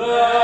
The